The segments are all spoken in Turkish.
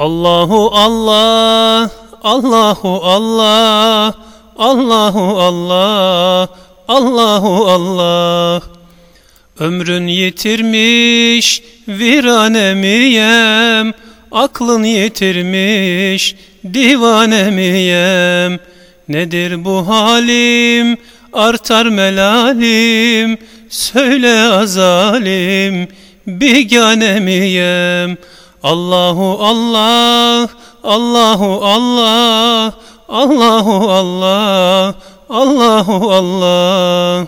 Allahu Allah, Allahu Allah, Allahu Allah, Allahu Allah. Ömrün yitirmiş, virane miyem? Aklın yitirmiş, divane miyem? Nedir bu halim, artar melalim, söyle azalim, bigane miyem? Allahu Allah, Allahu Allah, Allahu Allah, Allahu Allah.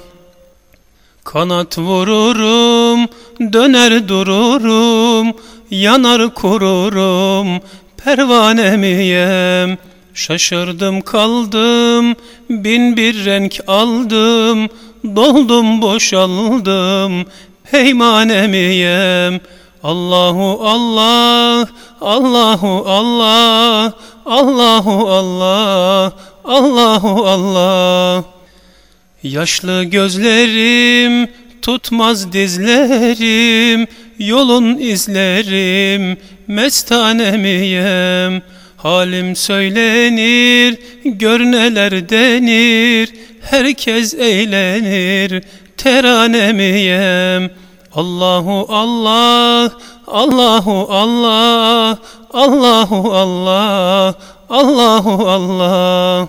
Kanat vururum, döner dururum, yanar kururum, pervane miyem? Şaşırdım kaldım, bin bir renk aldım, doldum boşaldım, peymane miyem? Allahu Allah, Allahu Allah, Allahu Allah, Allahu Allah. Yaşlı gözlerim tutmaz dizlerim, yolun izlerim, mestane miyem? Halim söylenir, gör neler denir, herkes eğlenir, terane miyem? Allahu Allah, Allahu Allah, Allahu Allah, Allahu Allah.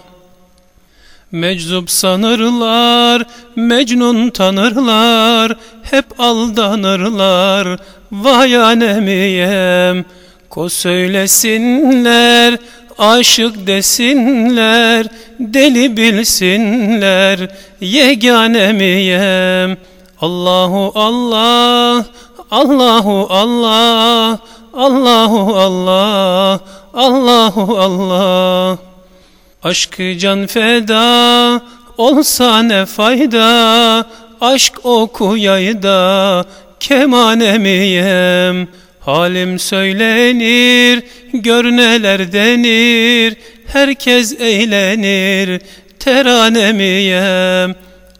Meczup sanırlar, Mecnun tanırlar, hep aldanırlar, vay anemiyem. Ko söylesinler, aşık desinler, deli bilsinler, yegane miyem? Allahu Allah, Allahu Allah, Allahu Allah, Allahu Allah. Aşkı can feda olsa ne fayda? Aşk oku yayda kemane miyem? Halim söylenir gör neler denir? Herkes eğlenir terane